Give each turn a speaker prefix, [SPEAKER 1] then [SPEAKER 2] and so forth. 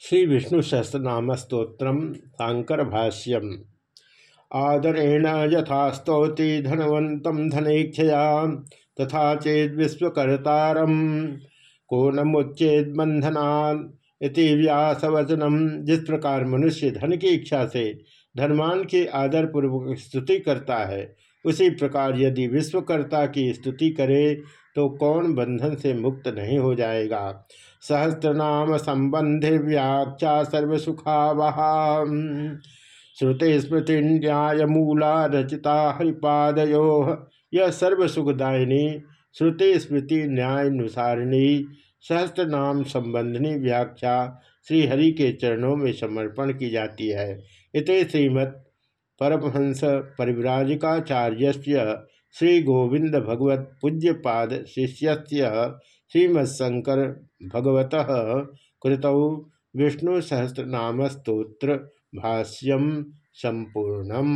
[SPEAKER 1] श्री विष्णु सहस्रनाम स्त्रोत्र शांकर भाष्यम आदरेण यथा स्तौति धनवंत धनेक्षया, तथा चेद विश्वकर्तारम को नमुच्चेद बंधनान इति व्यासवचनम जिस प्रकार मनुष्य धन की इच्छा से धनवान की आदर पूर्वक स्तुति करता है, उसी प्रकार यदि विश्वकर्ता की स्तुति करे तो कौन बंधन से मुक्त नहीं हो जाएगा? सहस्त्रनाम संबंधि व्याख्या सर्वसुखावहा। श्रुति स्मृति न्याय मूला रचिता हरिपादयो। यह सर्वसुखदायिनी, श्रुति स्मृति न्यायानुसारिणी सहस्त्र नाम संबंधनी व्याख्या श्रीहरि के चरणों में समर्पण की जाती है। इत श्रीमत् परमहंस परिव्राजिकाचार्य श्री गोविंद भगवत पूज्यपाद शिष्य श्रीमत्शंकर भगवत कृत विष्णु सहस्रनाम स्त्रोत्र भाष्यम संपूर्णम